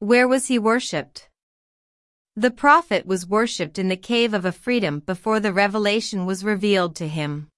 Where was he worshipped? The prophet was worshipped in the cave of a freedom before the revelation was revealed to him.